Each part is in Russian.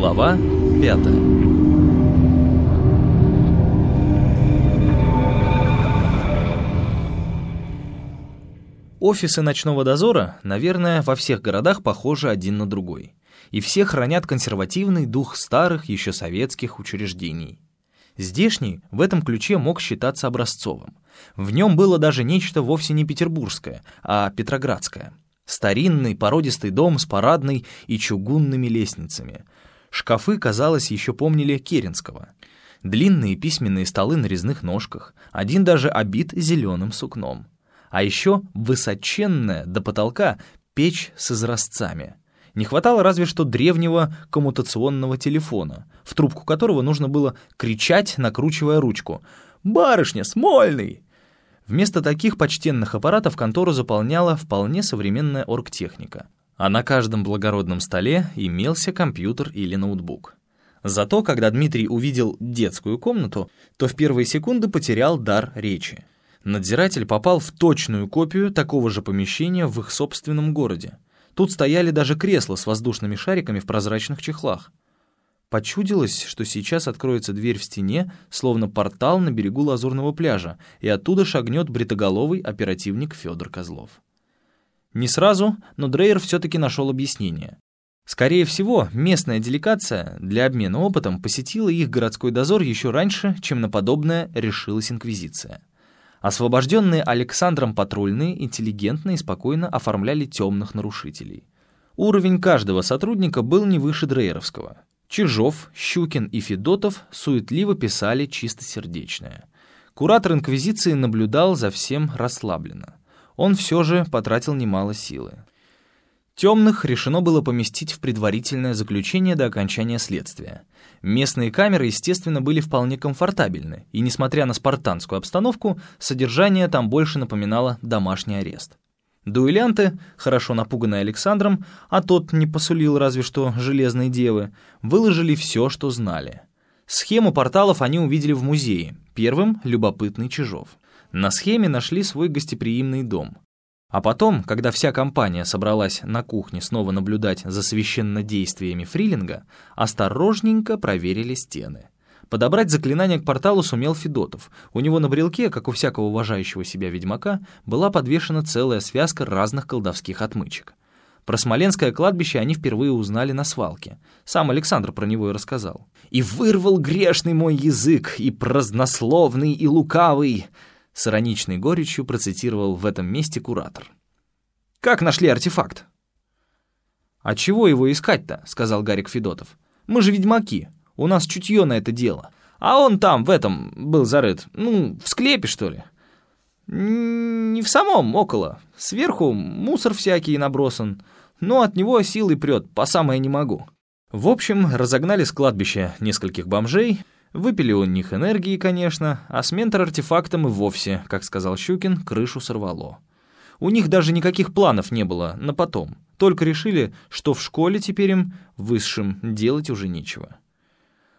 Глава пятая Офисы ночного дозора, наверное, во всех городах похожи один на другой. И все хранят консервативный дух старых, еще советских учреждений. Здешний в этом ключе мог считаться образцовым. В нем было даже нечто вовсе не петербургское, а петроградское. Старинный породистый дом с парадной и чугунными лестницами. Шкафы, казалось, еще помнили Керенского. Длинные письменные столы на резных ножках, один даже обит зеленым сукном. А еще высоченная до потолка печь с изразцами. Не хватало разве что древнего коммутационного телефона, в трубку которого нужно было кричать, накручивая ручку. «Барышня, Смольный!» Вместо таких почтенных аппаратов контору заполняла вполне современная оргтехника. А на каждом благородном столе имелся компьютер или ноутбук. Зато, когда Дмитрий увидел детскую комнату, то в первые секунды потерял дар речи. Надзиратель попал в точную копию такого же помещения в их собственном городе. Тут стояли даже кресла с воздушными шариками в прозрачных чехлах. Почудилось, что сейчас откроется дверь в стене, словно портал на берегу Лазурного пляжа, и оттуда шагнет бритоголовый оперативник Федор Козлов. Не сразу, но Дрейер все-таки нашел объяснение. Скорее всего, местная делегация для обмена опытом посетила их городской дозор еще раньше, чем на подобное решилась Инквизиция. Освобожденные Александром патрульные интеллигентно и спокойно оформляли темных нарушителей. Уровень каждого сотрудника был не выше Дрейеровского — Чижов, Щукин и Федотов суетливо писали чистосердечное. Куратор Инквизиции наблюдал за всем расслабленно. Он все же потратил немало силы. Темных решено было поместить в предварительное заключение до окончания следствия. Местные камеры, естественно, были вполне комфортабельны, и, несмотря на спартанскую обстановку, содержание там больше напоминало домашний арест. Дуэлянты, хорошо напуганные Александром, а тот не посулил разве что железной девы, выложили все, что знали. Схему порталов они увидели в музее, первым — любопытный Чижов. На схеме нашли свой гостеприимный дом. А потом, когда вся компания собралась на кухне снова наблюдать за священнодействиями Фрилинга, осторожненько проверили стены. Подобрать заклинание к порталу сумел Федотов. У него на брелке, как у всякого уважающего себя ведьмака, была подвешена целая связка разных колдовских отмычек. Про Смоленское кладбище они впервые узнали на свалке. Сам Александр про него и рассказал. «И вырвал грешный мой язык, и празднословный, и лукавый!» С ироничной горечью процитировал в этом месте куратор. «Как нашли артефакт?» «А чего его искать-то?» — сказал Гарик Федотов. «Мы же ведьмаки. У нас чутье на это дело. А он там, в этом, был зарыт. Ну, в склепе, что ли? Не в самом, около. Сверху мусор всякий набросан. Но от него силой прет, по самое не могу. В общем, разогнали с кладбища нескольких бомжей, выпили у них энергии, конечно, а с ментор-артефактом и вовсе, как сказал Щукин, крышу сорвало. У них даже никаких планов не было на потом, только решили, что в школе теперь им, высшим, делать уже нечего.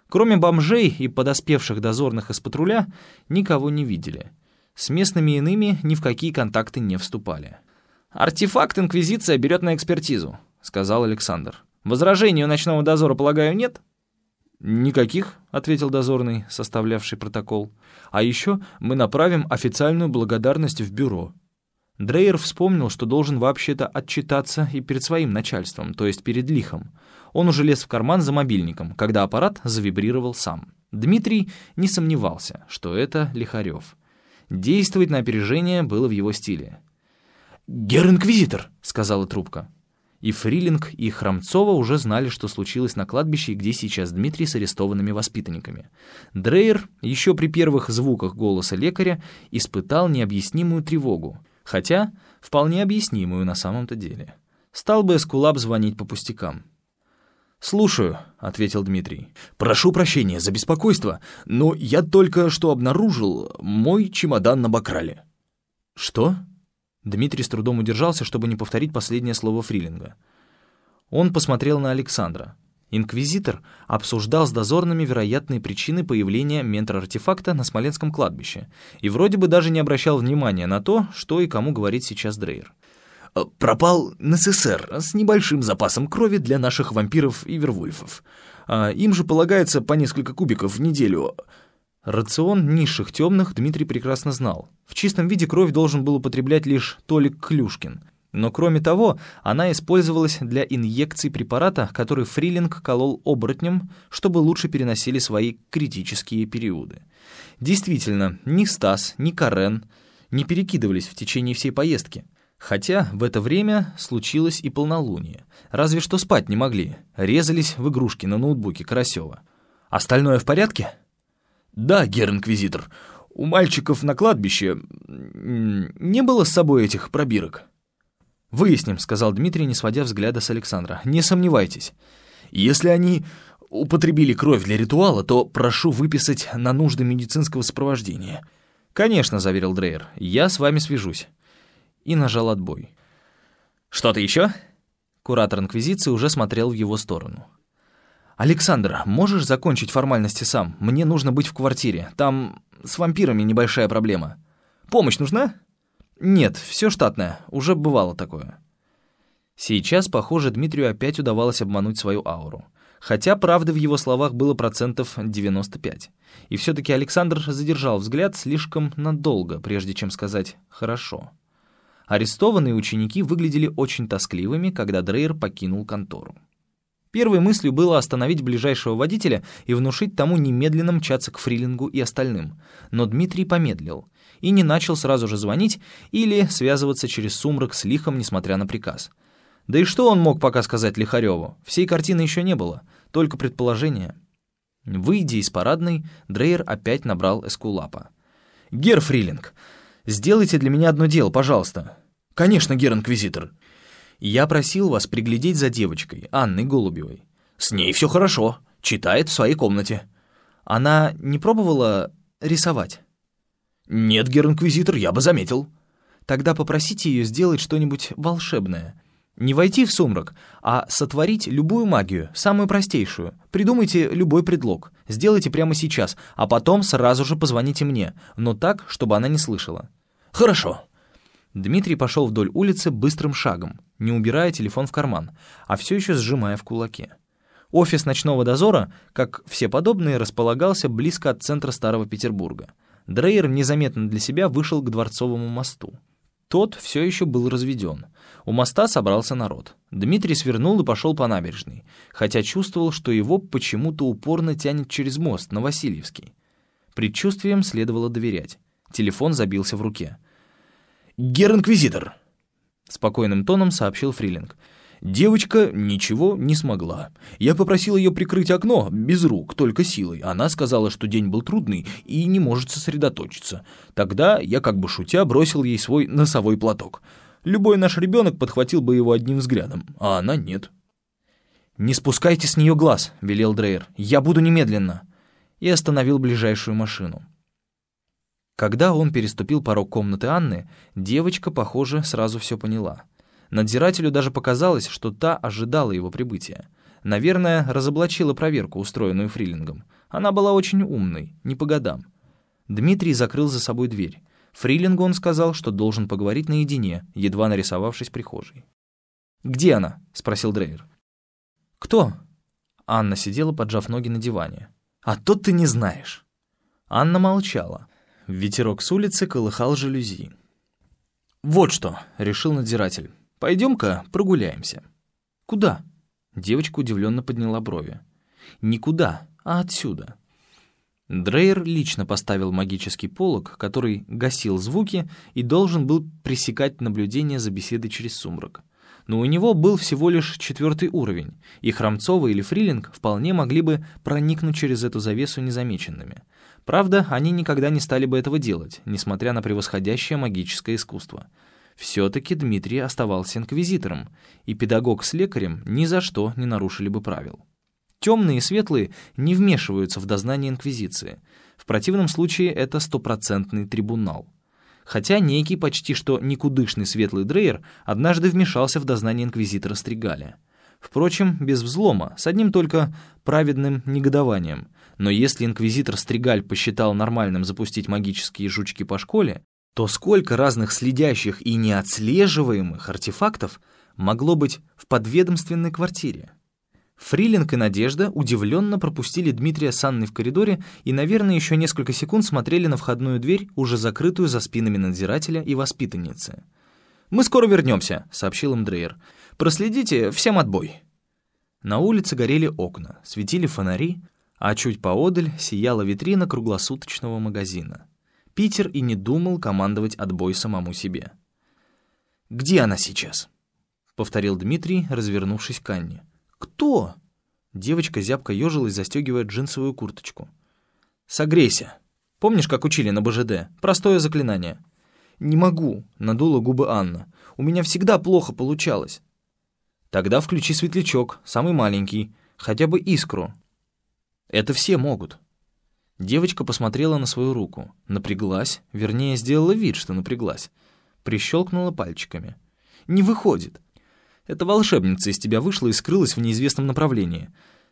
Кроме бомжей и подоспевших дозорных из патруля, никого не видели. С местными иными ни в какие контакты не вступали. «Артефакт Инквизиция берет на экспертизу», — сказал Александр. «Возражений у ночного дозора, полагаю, нет?» «Никаких», — ответил дозорный, составлявший протокол. «А еще мы направим официальную благодарность в бюро». Дрейер вспомнил, что должен вообще-то отчитаться и перед своим начальством, то есть перед лихом. Он уже лез в карман за мобильником, когда аппарат завибрировал сам. Дмитрий не сомневался, что это Лихарев. Действовать на опережение было в его стиле. «Гер-инквизитор!» — сказала трубка. И Фрилинг, и Храмцова уже знали, что случилось на кладбище, где сейчас Дмитрий с арестованными воспитанниками. Дрейер, еще при первых звуках голоса лекаря, испытал необъяснимую тревогу, хотя вполне объяснимую на самом-то деле. Стал бы Эскулап звонить по пустякам. «Слушаю», — ответил Дмитрий. «Прошу прощения за беспокойство, но я только что обнаружил мой чемодан на Бакрале». «Что?» Дмитрий с трудом удержался, чтобы не повторить последнее слово Фрилинга. Он посмотрел на Александра. Инквизитор обсуждал с дозорными вероятные причины появления ментор-артефакта на Смоленском кладбище и вроде бы даже не обращал внимания на то, что и кому говорит сейчас Дрейер. Э, пропал НССР с небольшим запасом крови для наших вампиров и вервульфов. а им же полагается по несколько кубиков в неделю. Рацион низших темных Дмитрий прекрасно знал. В чистом виде кровь должен был употреблять лишь Толик Клюшкин. Но кроме того, она использовалась для инъекций препарата, который Фрилинг колол оборотням, чтобы лучше переносили свои критические периоды. Действительно, ни Стас, ни Карен не перекидывались в течение всей поездки. Хотя в это время случилось и полнолуние. Разве что спать не могли, резались в игрушки на ноутбуке Карасева. «Остальное в порядке?» «Да, гер-инквизитор, у мальчиков на кладбище не было с собой этих пробирок». «Выясним», — сказал Дмитрий, не сводя взгляда с Александра. «Не сомневайтесь. Если они употребили кровь для ритуала, то прошу выписать на нужды медицинского сопровождения». «Конечно», — заверил Дрейер. «Я с вами свяжусь» и нажал отбой. «Что-то еще?» Куратор Инквизиции уже смотрел в его сторону. «Александр, можешь закончить формальности сам? Мне нужно быть в квартире. Там с вампирами небольшая проблема. Помощь нужна?» «Нет, все штатное. Уже бывало такое». Сейчас, похоже, Дмитрию опять удавалось обмануть свою ауру. Хотя правды в его словах было процентов 95. И все-таки Александр задержал взгляд слишком надолго, прежде чем сказать «хорошо». Арестованные ученики выглядели очень тоскливыми, когда Дрейер покинул контору. Первой мыслью было остановить ближайшего водителя и внушить тому немедленно мчаться к Фрилингу и остальным. Но Дмитрий помедлил и не начал сразу же звонить или связываться через сумрак с Лихом, несмотря на приказ. Да и что он мог пока сказать Лихареву? Всей картины еще не было, только предположения. Выйдя из парадной, Дрейер опять набрал Эскулапа. «Гер Фрилинг, сделайте для меня одно дело, пожалуйста. «Конечно, гер-инквизитор». «Я просил вас приглядеть за девочкой, Анной Голубевой». «С ней все хорошо. Читает в своей комнате». «Она не пробовала рисовать?» «Нет, гер-инквизитор, я бы заметил». «Тогда попросите ее сделать что-нибудь волшебное. Не войти в сумрак, а сотворить любую магию, самую простейшую. Придумайте любой предлог. Сделайте прямо сейчас, а потом сразу же позвоните мне, но так, чтобы она не слышала». «Хорошо». Дмитрий пошел вдоль улицы быстрым шагом, не убирая телефон в карман, а все еще сжимая в кулаке. Офис ночного дозора, как все подобные, располагался близко от центра Старого Петербурга. Дрейер незаметно для себя вышел к Дворцовому мосту. Тот все еще был разведен. У моста собрался народ. Дмитрий свернул и пошел по набережной, хотя чувствовал, что его почему-то упорно тянет через мост на Васильевский. Предчувствием следовало доверять. Телефон забился в руке — «Гер-инквизитор», — спокойным тоном сообщил Фрилинг. «Девочка ничего не смогла. Я попросил ее прикрыть окно, без рук, только силой. Она сказала, что день был трудный и не может сосредоточиться. Тогда я, как бы шутя, бросил ей свой носовой платок. Любой наш ребенок подхватил бы его одним взглядом, а она нет». «Не спускайте с нее глаз», — велел Дрейер. «Я буду немедленно». И остановил ближайшую машину. Когда он переступил порог комнаты Анны, девочка, похоже, сразу все поняла. Надзирателю даже показалось, что та ожидала его прибытия. Наверное, разоблачила проверку, устроенную Фрилингом. Она была очень умной, не по годам. Дмитрий закрыл за собой дверь. Фрилингу он сказал, что должен поговорить наедине, едва нарисовавшись прихожей. «Где она?» — спросил Дрейер. «Кто?» Анна сидела, поджав ноги на диване. «А то ты не знаешь». Анна молчала. Ветерок с улицы колыхал жалюзи. «Вот что», — решил надзиратель. «Пойдем-ка прогуляемся». «Куда?» Девочка удивленно подняла брови. «Никуда, а отсюда». Дрейер лично поставил магический полог, который гасил звуки и должен был пресекать наблюдение за беседой через сумрак. Но у него был всего лишь четвертый уровень, и Храмцова или Фрилинг вполне могли бы проникнуть через эту завесу незамеченными. Правда, они никогда не стали бы этого делать, несмотря на превосходящее магическое искусство. Все-таки Дмитрий оставался инквизитором, и педагог с лекарем ни за что не нарушили бы правил. Темные и светлые не вмешиваются в дознание инквизиции. В противном случае это стопроцентный трибунал. Хотя некий почти что никудышный светлый Дрейер однажды вмешался в дознание инквизитора Стригаля. Впрочем, без взлома, с одним только праведным негодованием — но если инквизитор Стригаль посчитал нормальным запустить магические жучки по школе, то сколько разных следящих и неотслеживаемых артефактов могло быть в подведомственной квартире? Фрилинг и Надежда удивленно пропустили Дмитрия с Анной в коридоре и, наверное, еще несколько секунд смотрели на входную дверь, уже закрытую за спинами надзирателя и воспитанницы. «Мы скоро вернемся», — сообщил им Дрейер. «Проследите, всем отбой». На улице горели окна, светили фонари, а чуть поодаль сияла витрина круглосуточного магазина. Питер и не думал командовать отбой самому себе. «Где она сейчас?» — повторил Дмитрий, развернувшись к Анне. «Кто?» Девочка зябко ежилась, застегивая джинсовую курточку. «Согрейся. Помнишь, как учили на БЖД? Простое заклинание». «Не могу», — надула губы Анна. «У меня всегда плохо получалось». «Тогда включи светлячок, самый маленький, хотя бы искру». «Это все могут». Девочка посмотрела на свою руку, напряглась, вернее, сделала вид, что напряглась. Прищелкнула пальчиками. «Не выходит. Эта волшебница из тебя вышла и скрылась в неизвестном направлении.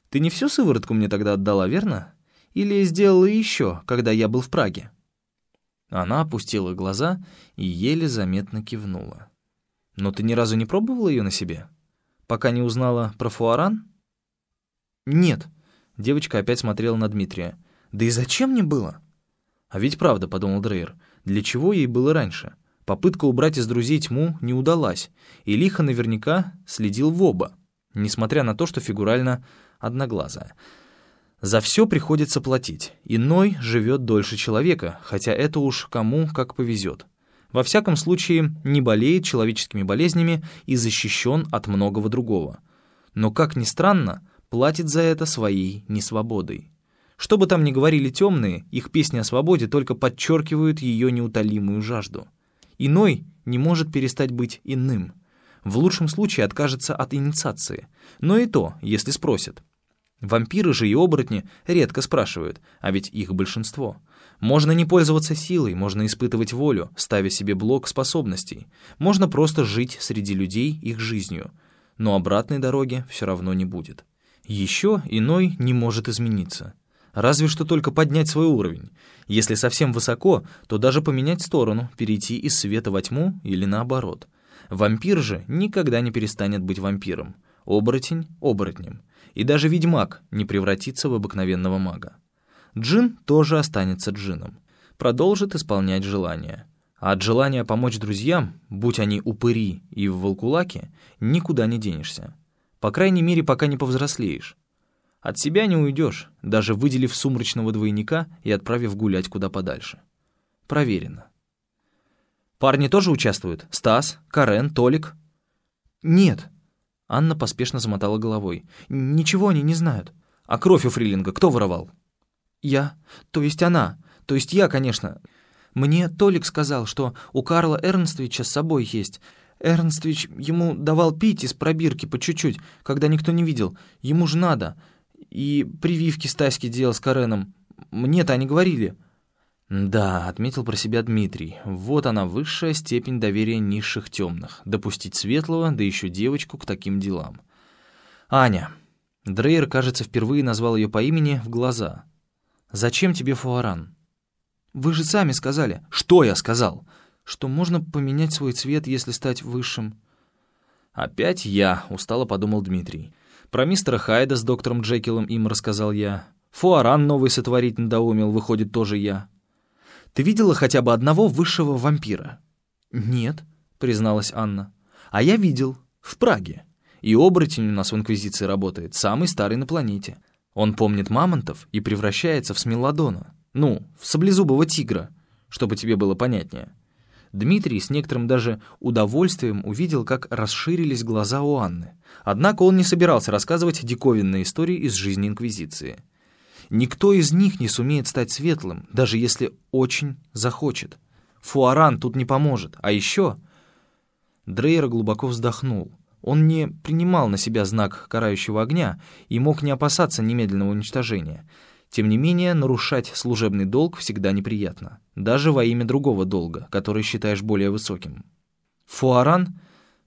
Ты не всю сыворотку мне тогда отдала, верно? Или сделала еще, когда я был в Праге?» Она опустила глаза и еле заметно кивнула. «Но ты ни разу не пробовала ее на себе? Пока не узнала про фуаран?» «Нет», — девочка опять смотрела на Дмитрия. «Да и зачем мне было?» «А ведь правда», — подумал Дрейер, — «для чего ей было раньше?» Попытка убрать из друзей тьму не удалась, и Лиха наверняка следил в оба, несмотря на то, что фигурально одноглазая. За все приходится платить. Иной живет дольше человека, хотя это уж кому как повезет. Во всяком случае, не болеет человеческими болезнями и защищен от многого другого. Но, как ни странно, платит за это своей несвободой. Что бы там ни говорили темные, их песни о свободе только подчеркивают ее неутолимую жажду. Иной не может перестать быть иным. В лучшем случае откажется от инициации. Но и то, если спросят. Вампиры же и оборотни редко спрашивают, а ведь их большинство. Можно не пользоваться силой, можно испытывать волю, ставя себе блок способностей. Можно просто жить среди людей их жизнью. Но обратной дороги все равно не будет. Еще иной не может измениться. Разве что только поднять свой уровень. Если совсем высоко, то даже поменять сторону, перейти из света во тьму или наоборот. Вампир же никогда не перестанет быть вампиром. Оборотень — оборотнем. И даже ведьмак не превратится в обыкновенного мага. Джин тоже останется джином. Продолжит исполнять желания. А от желания помочь друзьям, будь они упыри и в волкулаке, никуда не денешься. По крайней мере, пока не повзрослеешь. От себя не уйдешь, даже выделив сумрачного двойника и отправив гулять куда подальше. Проверено. Парни тоже участвуют? Стас, Карен, Толик? Нет. Анна поспешно замотала головой. Ничего они не знают. А кровь у Фрилинга кто воровал? Я. То есть она. То есть я, конечно. Мне Толик сказал, что у Карла Эрнствича с собой есть. Эрнствич ему давал пить из пробирки по чуть-чуть, когда никто не видел. Ему же надо. И прививки Стаське делал с Кареном. Мне-то они говорили». «Да», — отметил про себя Дмитрий, — «вот она, высшая степень доверия низших темных. Допустить светлого, да еще девочку к таким делам». «Аня». Дрейер, кажется, впервые назвал ее по имени в глаза. «Зачем тебе фуаран?» «Вы же сами сказали». «Что я сказал?» «Что можно поменять свой цвет, если стать высшим». «Опять я», — устало подумал Дмитрий. Про мистера Хайда с доктором Джекилом им рассказал я. Фуаран новый сотворить надоумил, выходит, тоже я. Ты видела хотя бы одного высшего вампира? Нет, призналась Анна. А я видел. В Праге. И оборотень у нас в Инквизиции работает, самый старый на планете. Он помнит мамонтов и превращается в смелодона. Ну, в саблезубого тигра, чтобы тебе было понятнее. Дмитрий с некоторым даже удовольствием увидел, как расширились глаза у Анны. Однако он не собирался рассказывать диковинные истории из жизни Инквизиции. Никто из них не сумеет стать светлым, даже если очень захочет. Фуаран тут не поможет. А еще... Дрейер глубоко вздохнул. Он не принимал на себя знак карающего огня и мог не опасаться немедленного уничтожения — тем не менее, нарушать служебный долг всегда неприятно, даже во имя другого долга, который считаешь более высоким. Фуаран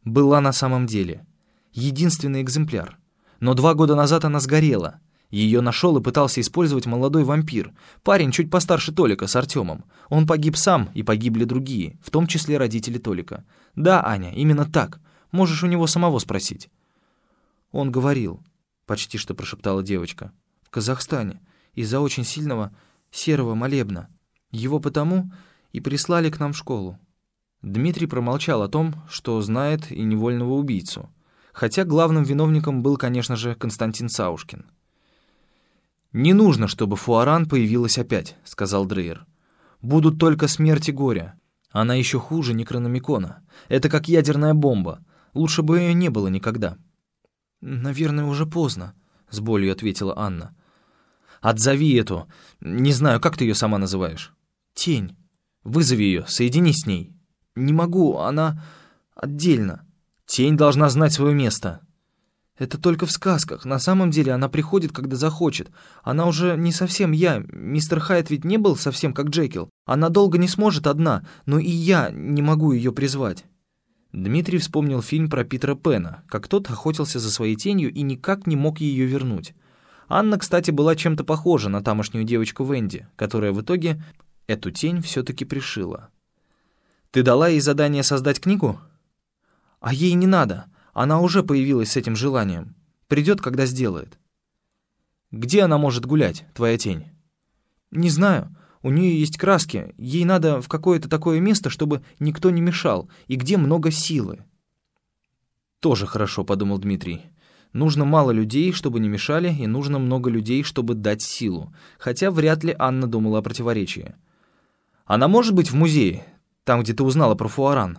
была на самом деле единственный экземпляр, но два года назад она сгорела. Ее нашел и пытался использовать молодой вампир, парень чуть постарше Толика с Артемом. Он погиб сам, и погибли другие, в том числе родители Толика. Да, Аня, именно так. Можешь у него самого спросить. Он говорил, — почти что прошептала девочка. «В Казахстане, из-за очень сильного серого молебна. Его потому и прислали к нам в школу». Дмитрий промолчал о том, что знает и невольного убийцу, хотя главным виновником был, конечно же, Константин Саушкин. «Не нужно, чтобы Фуаран появилась опять», — сказал Дрейер. «Будут только смерть и горе. Она еще хуже Некрономикона. Это как ядерная бомба. Лучше бы ее не было никогда». «Наверное, уже поздно», — с болью ответила Анна. «Отзови эту. Не знаю, как ты ее сама называешь?» «Тень. Вызови ее, соединись с ней». «Не могу, она отдельно». «Тень должна знать свое место». «Это только в сказках. На самом деле она приходит, когда захочет. Она уже не совсем я. Мистер Хайт ведь не был совсем как Джекил. Она долго не сможет одна, но и я не могу ее призвать». Дмитрий вспомнил фильм про Питера Пена, как тот охотился за своей тенью и никак не мог ее вернуть. Анна, кстати, была чем-то похожа на тамошнюю девочку Венди, которая в итоге эту тень все-таки пришила. «Ты дала ей задание создать книгу?» «А ей не надо. Она уже появилась с этим желанием. Придет, когда сделает». «Где она может гулять, твоя тень?» «Не знаю. У нее есть краски, ей надо в какое-то такое место, чтобы никто не мешал, и где много силы». «Тоже хорошо», — подумал Дмитрий. «Нужно мало людей, чтобы не мешали, и нужно много людей, чтобы дать силу. Хотя вряд ли Анна думала о противоречии. Она может быть в музее, там, где ты узнала про Фуаран?»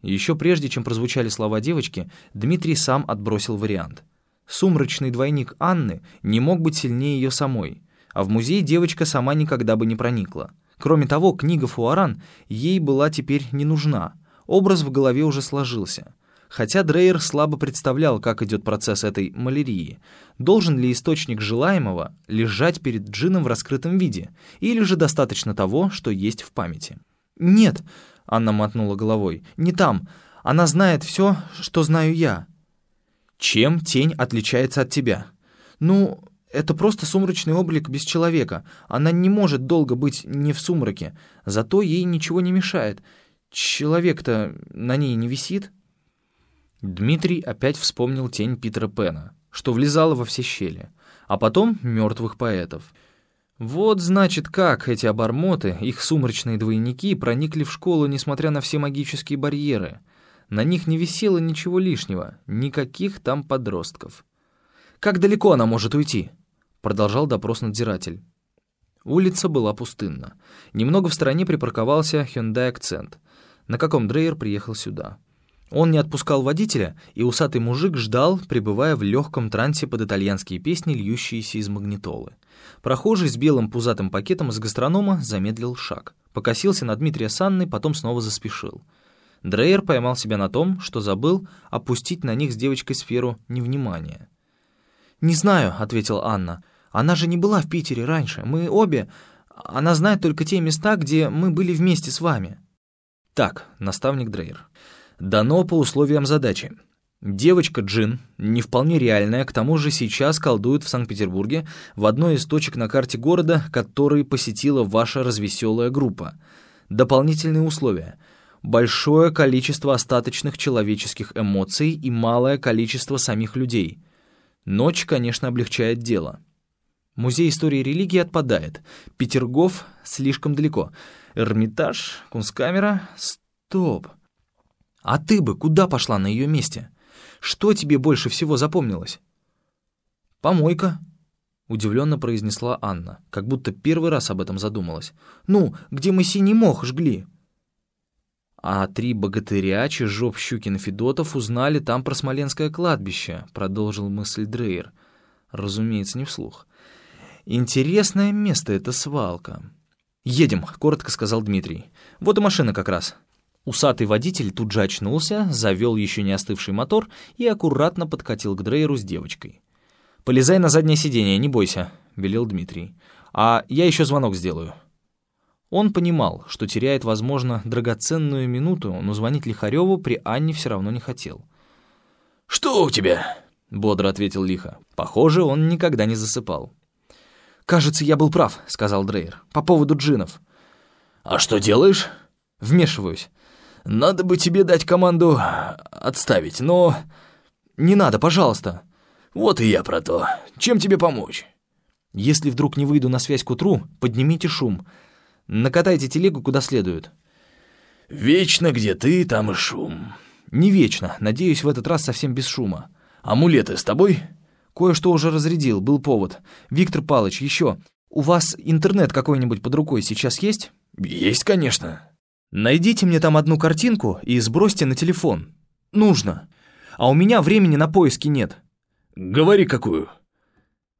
Еще прежде, чем прозвучали слова девочки, Дмитрий сам отбросил вариант. Сумрачный двойник Анны не мог быть сильнее ее самой — а в музей девочка сама никогда бы не проникла. Кроме того, книга Фуаран ей была теперь не нужна. Образ в голове уже сложился. Хотя Дрейер слабо представлял, как идет процесс этой малярии. Должен ли источник желаемого лежать перед джином в раскрытом виде, или же достаточно того, что есть в памяти? «Нет», — Анна мотнула головой, — «не там. Она знает все, что знаю я». «Чем тень отличается от тебя?» «Ну, это просто сумрачный облик без человека. Она не может долго быть не в сумраке. Зато ей ничего не мешает. Человек-то на ней не висит. Дмитрий опять вспомнил тень Питера Пена, что влезала во все щели. А потом мертвых поэтов. Вот, значит, как эти обормоты, их сумрачные двойники, проникли в школу, несмотря на все магические барьеры. На них не висело ничего лишнего, никаких там подростков. Как далеко она может уйти? Продолжал допрос надзиратель. Улица была пустынна. Немного в стороне припарковался Hyundai Акцент, на каком Дрейер приехал сюда. Он не отпускал водителя, и усатый мужик ждал, пребывая в легком трансе под итальянские песни, льющиеся из магнитолы. Прохожий с белым пузатым пакетом из гастронома замедлил шаг. Покосился на Дмитрия с Анной, потом снова заспешил. Дрейер поймал себя на том, что забыл опустить на них с девочкой сферу невнимания. «Не знаю», — ответила Анна. Она же не была в Питере раньше. Мы обе... Она знает только те места, где мы были вместе с вами». «Так, наставник Дрейер. Дано по условиям задачи. Девочка Джин, не вполне реальная, к тому же сейчас колдует в Санкт-Петербурге в одной из точек на карте города, который посетила ваша развеселая группа. Дополнительные условия. Большое количество остаточных человеческих эмоций и малое количество самих людей. Ночь, конечно, облегчает дело». Музей истории религии отпадает. Петергоф слишком далеко. Эрмитаж, Кунсткамера... Стоп. А ты бы куда пошла на ее месте? Что тебе больше всего запомнилось? Помойка, удивленно произнесла Анна, как будто первый раз об этом задумалась. Ну, где мы синий мох жгли? А три богатыря, Чижов, Щукин и Федотов узнали там про Смоленское кладбище, продолжил мысль Дрейер. Разумеется, не вслух. Интересное место эта свалка. «Едем», — коротко сказал Дмитрий. «Вот и машина как раз». Усатый водитель тут же очнулся, завел еще не остывший мотор и аккуратно подкатил к Дрейеру с девочкой. «Полезай на заднее сиденье, не бойся», — велел Дмитрий. «А я еще звонок сделаю». Он понимал, что теряет, возможно, драгоценную минуту, но звонить Лихареву при Анне все равно не хотел. «Что у тебя?» — бодро ответил Лиха. Похоже, он никогда не засыпал. «Кажется, я был прав», — сказал Дрейер, — «по поводу джинов». «А что делаешь?» «Вмешиваюсь». «Надо бы тебе дать команду отставить, но...» «Не надо, пожалуйста». «Вот и я про то. Чем тебе помочь?» «Если вдруг не выйду на связь к утру, поднимите шум. Накатайте телегу куда следует». «Вечно где ты, там и шум». «Не вечно. Надеюсь, в этот раз совсем без шума». «Амулеты с тобой?» «Кое-что уже разрядил, был повод. Виктор Палыч, еще. У вас интернет какой-нибудь под рукой сейчас есть?» «Есть, конечно». «Найдите мне там одну картинку и сбросьте на телефон. Нужно. А у меня времени на поиски нет». «Говори, какую?»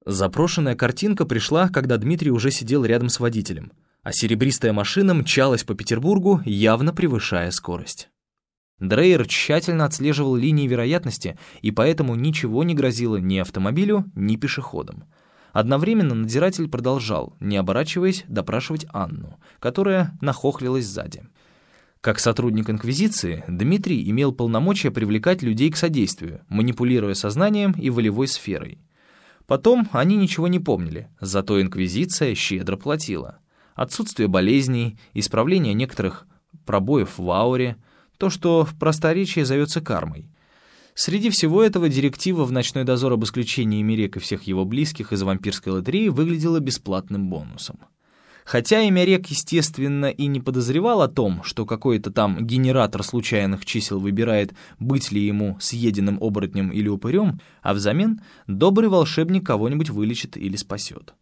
Запрошенная картинка пришла, когда Дмитрий уже сидел рядом с водителем, а серебристая машина мчалась по Петербургу, явно превышая скорость. Дрейер тщательно отслеживал линии вероятности, и поэтому ничего не грозило ни автомобилю, ни пешеходам. Одновременно надзиратель продолжал, не оборачиваясь, допрашивать Анну, которая нахохлилась сзади. Как сотрудник Инквизиции, Дмитрий имел полномочия привлекать людей к содействию, манипулируя сознанием и волевой сферой. Потом они ничего не помнили, зато Инквизиция щедро платила. Отсутствие болезней, исправление некоторых пробоев в ауре, то, что в просторечии зовется кармой. Среди всего этого директива в «Ночной дозор» об исключении Мирек и всех его близких из вампирской лотереи выглядела бесплатным бонусом. Хотя имя рек, естественно, и не подозревал о том, что какой-то там генератор случайных чисел выбирает, быть ли ему съеденным оборотнем или упырем, а взамен добрый волшебник кого-нибудь вылечит или спасет.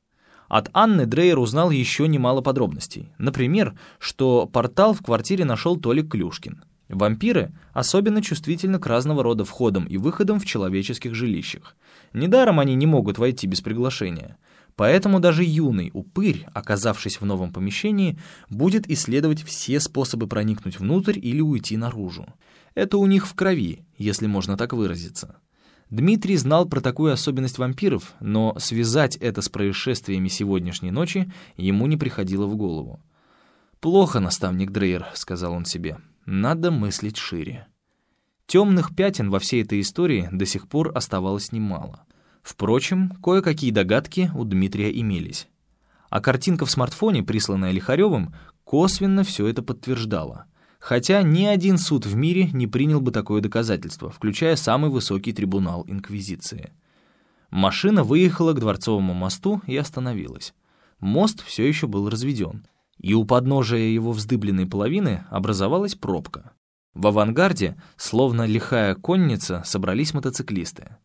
От Анны Дрейер узнал еще немало подробностей. Например, что портал в квартире нашел Толик Клюшкин. Вампиры особенно чувствительны к разного рода входам и выходам в человеческих жилищах. Недаром они не могут войти без приглашения — Поэтому даже юный упырь, оказавшись в новом помещении, будет исследовать все способы проникнуть внутрь или уйти наружу. Это у них в крови, если можно так выразиться. Дмитрий знал про такую особенность вампиров, но связать это с происшествиями сегодняшней ночи ему не приходило в голову. «Плохо, наставник Дрейер», — сказал он себе. «Надо мыслить шире». Темных пятен во всей этой истории до сих пор оставалось немало. Впрочем, кое-какие догадки у Дмитрия имелись. А картинка в смартфоне, присланная Лихаревым, косвенно все это подтверждала. Хотя ни один суд в мире не принял бы такое доказательство, включая самый высокий трибунал Инквизиции. Машина выехала к Дворцовому мосту и остановилась. Мост все еще был разведен, и у подножия его вздыбленной половины образовалась пробка. В авангарде, словно лихая конница, собрались мотоциклисты.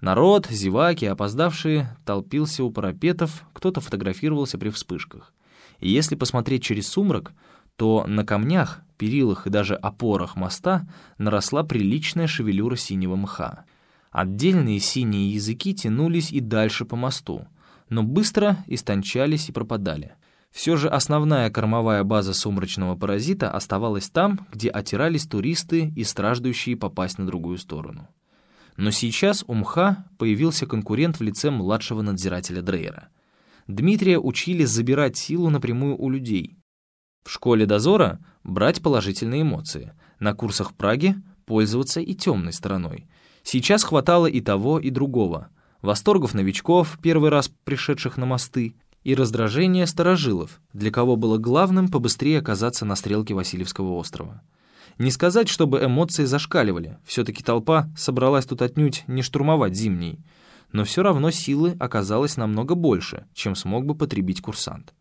Народ, зеваки, опоздавшие, толпился у парапетов, кто-то фотографировался при вспышках. И если посмотреть через сумрак, то на камнях, перилах и даже опорах моста наросла приличная шевелюра синего мха. Отдельные синие языки тянулись и дальше по мосту, но быстро истончались и пропадали. Все же основная кормовая база сумрачного паразита оставалась там, где отирались туристы и страждущие попасть на другую сторону. Но сейчас у МХА появился конкурент в лице младшего надзирателя Дрейера. Дмитрия учили забирать силу напрямую у людей. В школе дозора брать положительные эмоции, на курсах в Праге пользоваться и темной стороной. Сейчас хватало и того, и другого. Восторгов новичков, первый раз пришедших на мосты, и раздражения старожилов, для кого было главным побыстрее оказаться на стрелке Васильевского острова. Не сказать, чтобы эмоции зашкаливали, все-таки толпа собралась тут отнюдь не штурмовать зимний, но все равно силы оказалось намного больше, чем смог бы потребить курсант.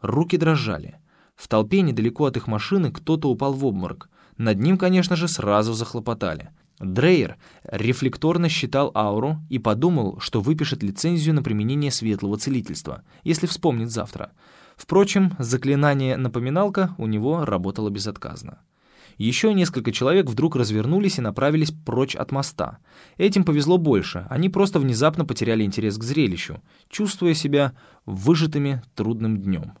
Руки дрожали. В толпе недалеко от их машины кто-то упал в обморок. Над ним, конечно же, сразу захлопотали. Дрейер рефлекторно считал ауру и подумал, что выпишет лицензию на применение светлого целительства, если вспомнит завтра. Впрочем, заклинание-напоминалка у него работало безотказно. Еще несколько человек вдруг развернулись и направились прочь от моста. Этим повезло больше, они просто внезапно потеряли интерес к зрелищу, чувствуя себя выжатыми трудным днем.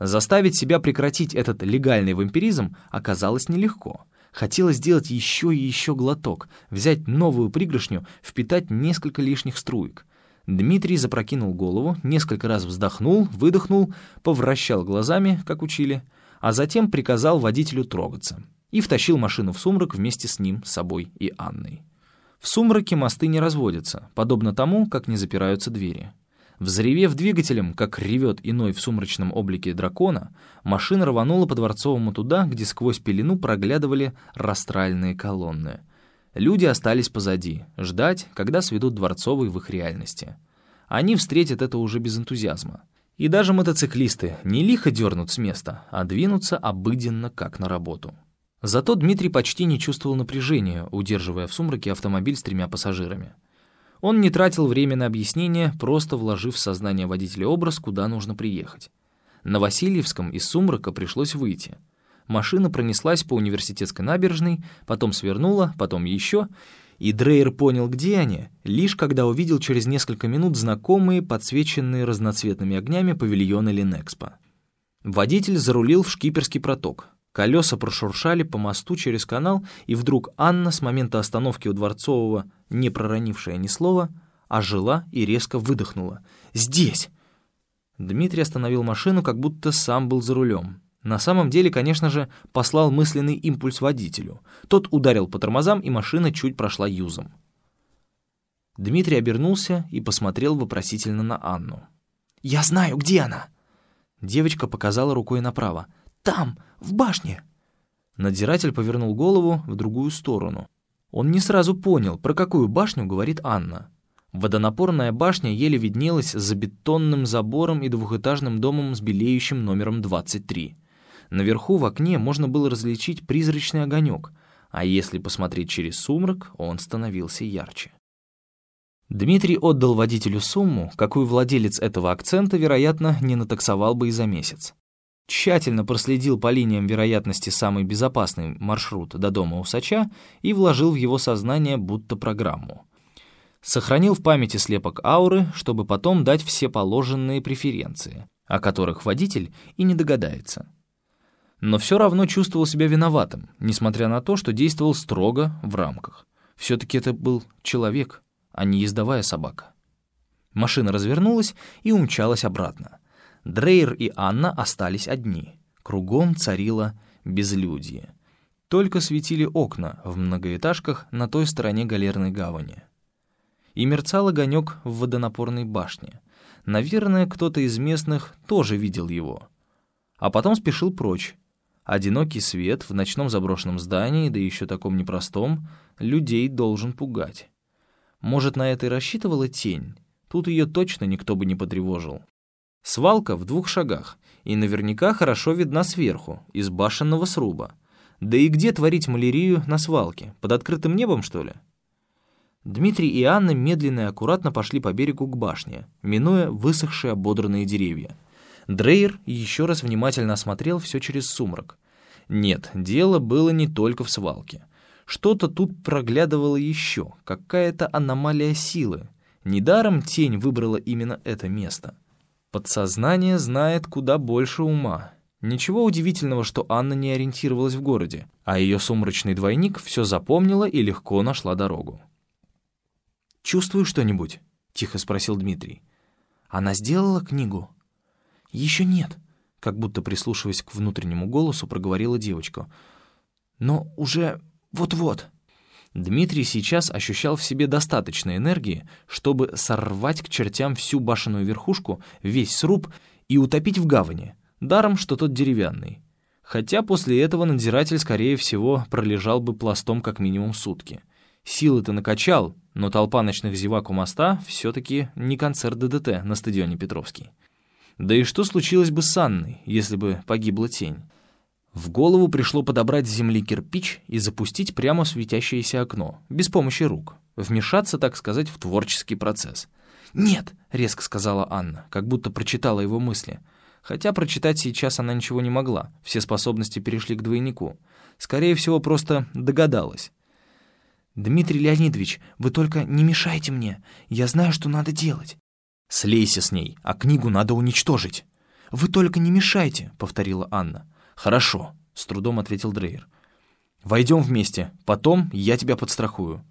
Заставить себя прекратить этот легальный вампиризм оказалось нелегко. Хотелось сделать еще и еще глоток, взять новую пригоршню, впитать несколько лишних струек. Дмитрий запрокинул голову, несколько раз вздохнул, выдохнул, повращал глазами, как учили — а затем приказал водителю трогаться и втащил машину в сумрак вместе с ним, собой и Анной. В сумраке мосты не разводятся, подобно тому, как не запираются двери. Взревев двигателем, как ревет иной в сумрачном облике дракона, машина рванула по Дворцовому туда, где сквозь пелену проглядывали растральные колонны. Люди остались позади, ждать, когда сведут Дворцовый в их реальности. Они встретят это уже без энтузиазма. И даже мотоциклисты не лихо дернут с места, а двинутся обыденно, как на работу. Зато Дмитрий почти не чувствовал напряжения, удерживая в сумраке автомобиль с тремя пассажирами. Он не тратил время на объяснение, просто вложив в сознание водителя образ, куда нужно приехать. На Васильевском из сумрака пришлось выйти. Машина пронеслась по университетской набережной, потом свернула, потом еще, и Дрейер понял, где они, лишь когда увидел через несколько минут знакомые, подсвеченные разноцветными огнями павильоны Линэкспо. Водитель зарулил в шкиперский проток. Колеса прошуршали по мосту через канал, и вдруг Анна с момента остановки у Дворцового, не проронившая ни слова, ожила и резко выдохнула. «Здесь!» Дмитрий остановил машину, как будто сам был за рулем. На самом деле, конечно же, послал мысленный импульс водителю. Тот ударил по тормозам, и машина чуть прошла юзом. Дмитрий обернулся и посмотрел вопросительно на Анну. «Я знаю, где она!» Девочка показала рукой направо. «Там, в башне!» Надзиратель повернул голову в другую сторону. Он не сразу понял, про какую башню говорит Анна. Водонапорная башня еле виднелась за бетонным забором и двухэтажным домом с белеющим номером 23. Наверху в окне можно было различить призрачный огонек, а если посмотреть через сумрак, он становился ярче. Дмитрий отдал водителю сумму, какую владелец этого акцента, вероятно, не натаксовал бы и за месяц. Тщательно проследил по линиям вероятности самый безопасный маршрут до дома усача и вложил в его сознание будто программу. Сохранил в памяти слепок ауры, чтобы потом дать все положенные преференции, о которых водитель и не догадается но все равно чувствовал себя виноватым, несмотря на то, что действовал строго в рамках. Все-таки это был человек, а не ездовая собака. Машина развернулась и умчалась обратно. Дрейер и Анна остались одни. Кругом царило безлюдье. Только светили окна в многоэтажках на той стороне галерной гавани. И мерцал огонек в водонапорной башне. Наверное, кто-то из местных тоже видел его. А потом спешил прочь, Одинокий свет в ночном заброшенном здании, да еще таком непростом, людей должен пугать. Может, на это и рассчитывала тень? Тут ее точно никто бы не потревожил. Свалка в двух шагах, и наверняка хорошо видна сверху, из башенного сруба. Да и где творить малярию на свалке? Под открытым небом, что ли? Дмитрий и Анна медленно и аккуратно пошли по берегу к башне, минуя высохшие ободранные деревья — Дрейер еще раз внимательно осмотрел все через сумрак. Нет, дело было не только в свалке. Что-то тут проглядывало еще, какая-то аномалия силы. Недаром тень выбрала именно это место. Подсознание знает куда больше ума. Ничего удивительного, что Анна не ориентировалась в городе, а ее сумрачный двойник все запомнила и легко нашла дорогу. «Чувствую что-нибудь?» — тихо спросил Дмитрий. «Она сделала книгу?» «Еще нет», — как будто прислушиваясь к внутреннему голосу, проговорила девочка. «Но уже вот-вот». Дмитрий сейчас ощущал в себе достаточно энергии, чтобы сорвать к чертям всю башенную верхушку, весь сруб и утопить в гавани, даром, что тот деревянный. Хотя после этого надзиратель, скорее всего, пролежал бы пластом как минимум сутки. Силы-то накачал, но толпа ночных зевак у моста все-таки не концерт ДДТ на стадионе Петровский. Да и что случилось бы с Анной, если бы погибла тень? В голову пришло подобрать с земли кирпич и запустить прямо в светящееся окно, без помощи рук. Вмешаться, так сказать, в творческий процесс. «Нет!» — резко сказала Анна, как будто прочитала его мысли. Хотя прочитать сейчас она ничего не могла, все способности перешли к двойнику. Скорее всего, просто догадалась. «Дмитрий Леонидович, вы только не мешайте мне. Я знаю, что надо делать. «Слейся с ней, а книгу надо уничтожить». «Вы только не мешайте», — повторила Анна. «Хорошо», — с трудом ответил Дрейер. «Войдем вместе, потом я тебя подстрахую».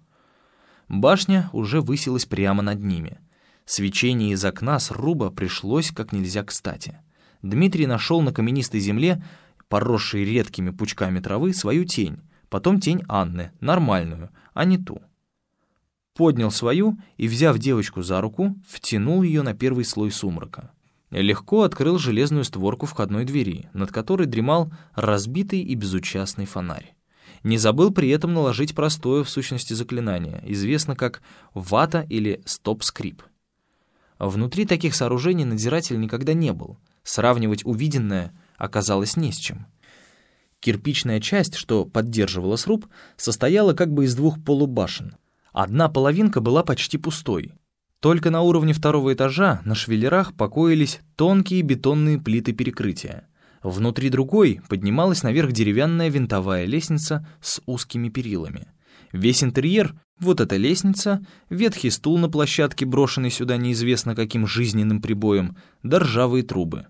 Башня уже высилась прямо над ними. Свечение из окна сруба пришлось как нельзя кстати. Дмитрий нашел на каменистой земле, поросшей редкими пучками травы, свою тень, потом тень Анны, нормальную, а не ту поднял свою и, взяв девочку за руку, втянул ее на первый слой сумрака. Легко открыл железную створку входной двери, над которой дремал разбитый и безучастный фонарь. Не забыл при этом наложить простое в сущности заклинание, известно как вата или стоп-скрип. Внутри таких сооружений надзиратель никогда не был. Сравнивать увиденное оказалось не с чем. Кирпичная часть, что поддерживала сруб, состояла как бы из двух полубашен. Одна половинка была почти пустой. Только на уровне второго этажа на швеллерах покоились тонкие бетонные плиты перекрытия. Внутри другой поднималась наверх деревянная винтовая лестница с узкими перилами. Весь интерьер, вот эта лестница, ветхий стул на площадке, брошенный сюда неизвестно каким жизненным прибоем, да ржавые трубы.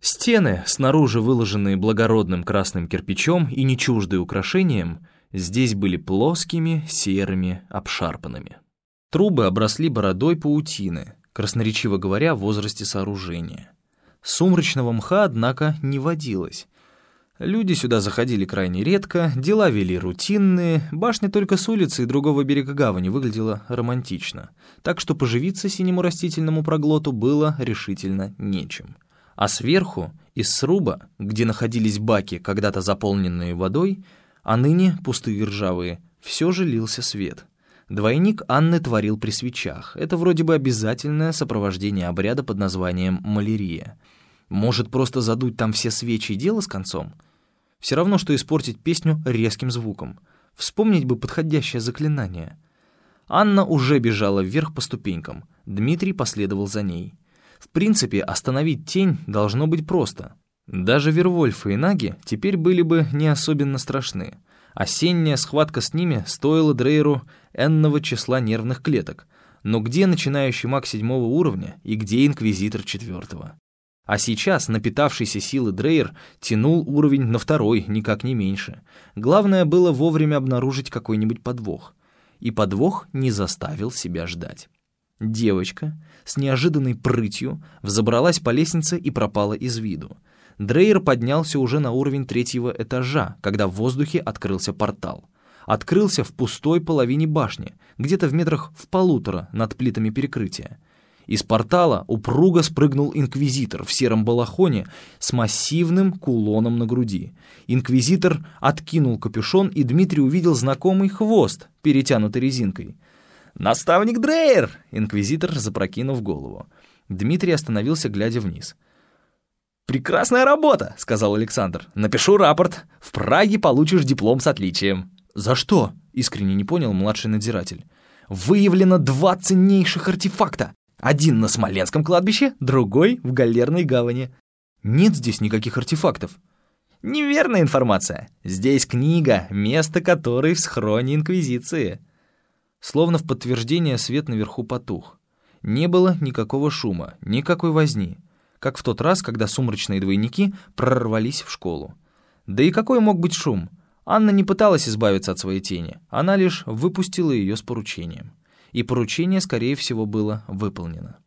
Стены, снаружи выложенные благородным красным кирпичом и не чуждые украшением, здесь были плоскими, серыми, обшарпанными. Трубы обросли бородой паутины, красноречиво говоря, в возрасте сооружения. Сумрачного мха, однако, не водилось. Люди сюда заходили крайне редко, дела вели рутинные, башня только с улицы и другого берега гавани выглядела романтично, так что поживиться синему растительному проглоту было решительно нечем а сверху, из сруба, где находились баки, когда-то заполненные водой, а ныне пустые ржавые, все же лился свет. Двойник Анны творил при свечах. Это вроде бы обязательное сопровождение обряда под названием «малярия». Может, просто задуть там все свечи и дело с концом? Все равно, что испортить песню резким звуком. Вспомнить бы подходящее заклинание. Анна уже бежала вверх по ступенькам. Дмитрий последовал за ней. В принципе, остановить тень должно быть просто. Даже Вервольфы и Наги теперь были бы не особенно страшны. Осенняя схватка с ними стоила Дрейеру энного числа нервных клеток. Но где начинающий маг седьмого уровня и где инквизитор четвертого? А сейчас напитавшийся силы Дрейер тянул уровень на второй, никак не меньше. Главное было вовремя обнаружить какой-нибудь подвох. И подвох не заставил себя ждать. Девочка с неожиданной прытью взобралась по лестнице и пропала из виду. Дрейер поднялся уже на уровень третьего этажа, когда в воздухе открылся портал. Открылся в пустой половине башни, где-то в метрах в полутора над плитами перекрытия. Из портала упруго спрыгнул инквизитор в сером балахоне с массивным кулоном на груди. Инквизитор откинул капюшон, и Дмитрий увидел знакомый хвост, перетянутый резинкой — «Наставник Дрейер!» — инквизитор запрокинув голову. Дмитрий остановился, глядя вниз. «Прекрасная работа!» — сказал Александр. «Напишу рапорт. В Праге получишь диплом с отличием». «За что?» — искренне не понял младший надзиратель. «Выявлено два ценнейших артефакта. Один на Смоленском кладбище, другой в Галерной гавани. Нет здесь никаких артефактов». «Неверная информация. Здесь книга, место которой в схроне Инквизиции». Словно в подтверждение свет наверху потух. Не было никакого шума, никакой возни, как в тот раз, когда сумрачные двойники прорвались в школу. Да и какой мог быть шум? Анна не пыталась избавиться от своей тени, она лишь выпустила ее с поручением. И поручение, скорее всего, было выполнено.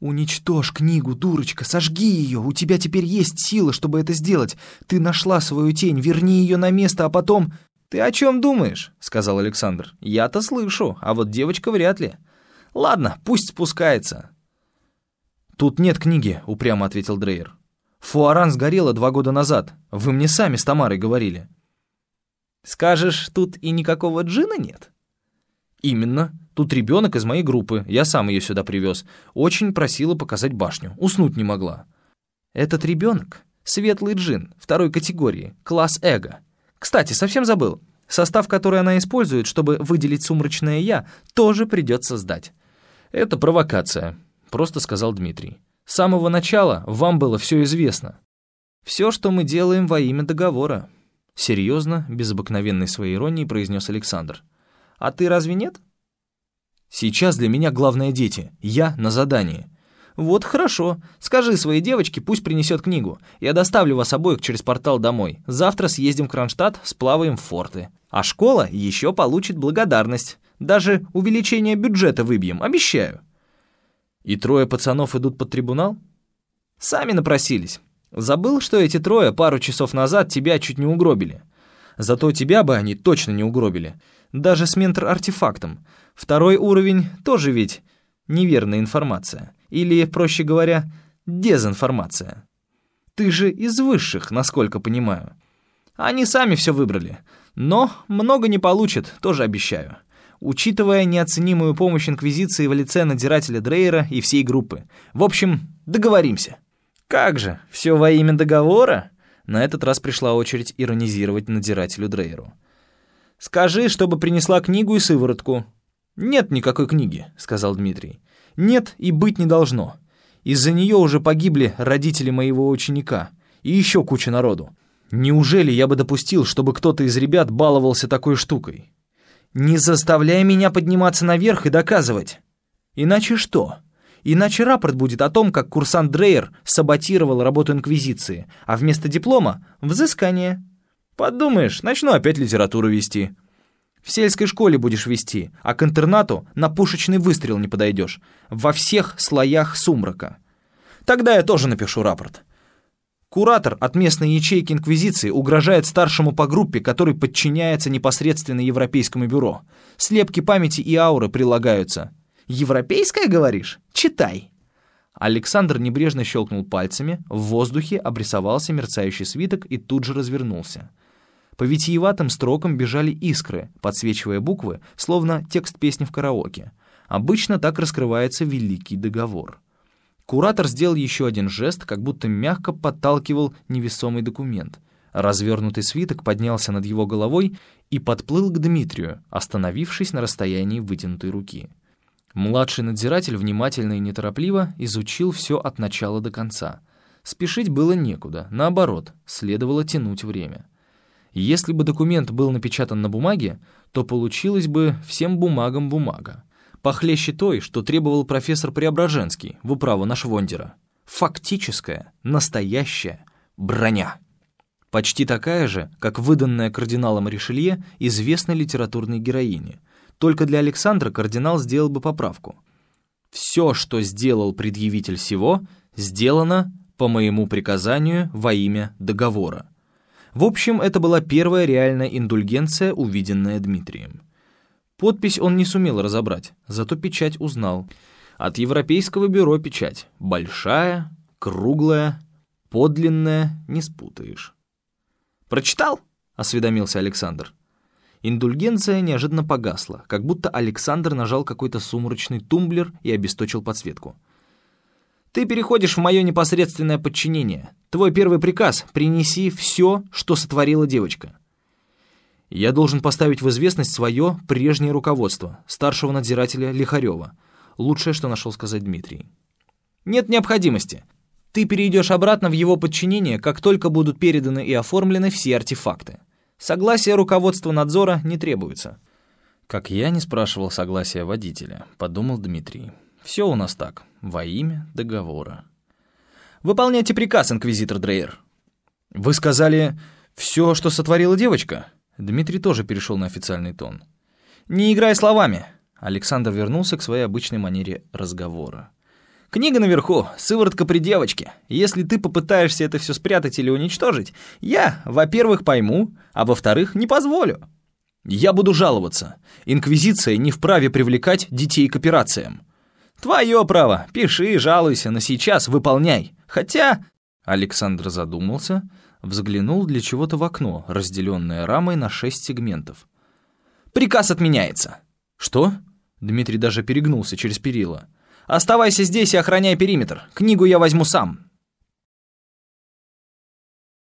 «Уничтожь книгу, дурочка, сожги ее, у тебя теперь есть сила, чтобы это сделать. Ты нашла свою тень, верни ее на место, а потом...» «Ты о чем думаешь?» — сказал Александр. «Я-то слышу, а вот девочка вряд ли. Ладно, пусть спускается». «Тут нет книги», — упрямо ответил Дрейер. «Фуаран сгорела два года назад. Вы мне сами с Тамарой говорили». «Скажешь, тут и никакого джина нет?» «Именно. Тут ребенок из моей группы. Я сам ее сюда привез. Очень просила показать башню. Уснуть не могла». «Этот ребенок — светлый джин, второй категории, класс эго. Кстати, совсем забыл. Состав, который она использует, чтобы выделить сумрачное «я», тоже придется сдать. «Это провокация», — просто сказал Дмитрий. «С самого начала вам было все известно. Все, что мы делаем во имя договора». Серьезно, без обыкновенной своей иронии, произнес Александр. «А ты разве нет?» «Сейчас для меня главное дети. Я на задании. «Вот хорошо. Скажи своей девочке, пусть принесет книгу. Я доставлю вас обоих через портал домой. Завтра съездим в Кронштадт, сплаваем в форты. А школа еще получит благодарность. Даже увеличение бюджета выбьем, обещаю». «И трое пацанов идут под трибунал?» «Сами напросились. Забыл, что эти трое пару часов назад тебя чуть не угробили. Зато тебя бы они точно не угробили. Даже с ментр-артефактом. Второй уровень тоже ведь неверная информация». Или, проще говоря, дезинформация. Ты же из высших, насколько понимаю. Они сами все выбрали. Но много не получит, тоже обещаю. Учитывая неоценимую помощь Инквизиции в лице надзирателя Дрейера и всей группы. В общем, договоримся. Как же, все во имя договора? На этот раз пришла очередь иронизировать надзирателю Дрейеру. «Скажи, чтобы принесла книгу и сыворотку». «Нет никакой книги», — сказал Дмитрий. «Нет и быть не должно. Из-за нее уже погибли родители моего ученика и еще куча народу. Неужели я бы допустил, чтобы кто-то из ребят баловался такой штукой? Не заставляй меня подниматься наверх и доказывать. Иначе что? Иначе рапорт будет о том, как курсант Дрейер саботировал работу Инквизиции, а вместо диплома — взыскание. Подумаешь, начну опять литературу вести. В сельской школе будешь вести, а к интернату на пушечный выстрел не подойдешь. Во всех слоях сумрака. Тогда я тоже напишу рапорт. Куратор от местной ячейки Инквизиции угрожает старшему по группе, который подчиняется непосредственно Европейскому бюро. Слепки памяти и ауры прилагаются. «Европейская, говоришь? Читай!» Александр небрежно щелкнул пальцами, в воздухе обрисовался мерцающий свиток и тут же развернулся. По витиеватым строкам бежали искры, подсвечивая буквы, словно текст песни в караоке. Обычно так раскрывается великий договор. Куратор сделал еще один жест, как будто мягко подталкивал невесомый документ. Развернутый свиток поднялся над его головой и подплыл к Дмитрию, остановившись на расстоянии вытянутой руки. Младший надзиратель внимательно и неторопливо изучил все от начала до конца. Спешить было некуда, наоборот, следовало тянуть время. Если бы документ был напечатан на бумаге, то получилось бы всем бумагам бумага похлеще той, что требовал профессор Преображенский в управу на Швондера. Фактическая, настоящая броня. Почти такая же, как выданная кардиналом Ришелье известной литературной героине. Только для Александра кардинал сделал бы поправку. «Все, что сделал предъявитель всего, сделано по моему приказанию во имя договора». В общем, это была первая реальная индульгенция, увиденная Дмитрием. Подпись он не сумел разобрать, зато печать узнал. От Европейского бюро печать. Большая, круглая, подлинная, не спутаешь. «Прочитал?» — осведомился Александр. Индульгенция неожиданно погасла, как будто Александр нажал какой-то сумрачный тумблер и обесточил подсветку. «Ты переходишь в мое непосредственное подчинение. Твой первый приказ — принеси все, что сотворила девочка. Я должен поставить в известность свое прежнее руководство, старшего надзирателя Лихарева. Лучшее, что нашел сказать Дмитрий. Нет необходимости. Ты перейдешь обратно в его подчинение, как только будут переданы и оформлены все артефакты. Согласие руководства надзора не требуется. Как я не спрашивал согласия водителя, подумал Дмитрий. Все у нас так, во имя договора. Выполняйте приказ, инквизитор Дрейер. Вы сказали, все, что сотворила девочка? Дмитрий тоже перешел на официальный тон. «Не играй словами!» Александр вернулся к своей обычной манере разговора. «Книга наверху, сыворотка при девочке. Если ты попытаешься это все спрятать или уничтожить, я, во-первых, пойму, а во-вторых, не позволю. Я буду жаловаться. Инквизиция не вправе привлекать детей к операциям. Твое право, пиши, жалуйся, но сейчас выполняй. Хотя...» Александр задумался, взглянул для чего-то в окно, разделенное рамой на шесть сегментов. «Приказ отменяется!» «Что?» Дмитрий даже перегнулся через перила. «Оставайся здесь и охраняй периметр. Книгу я возьму сам».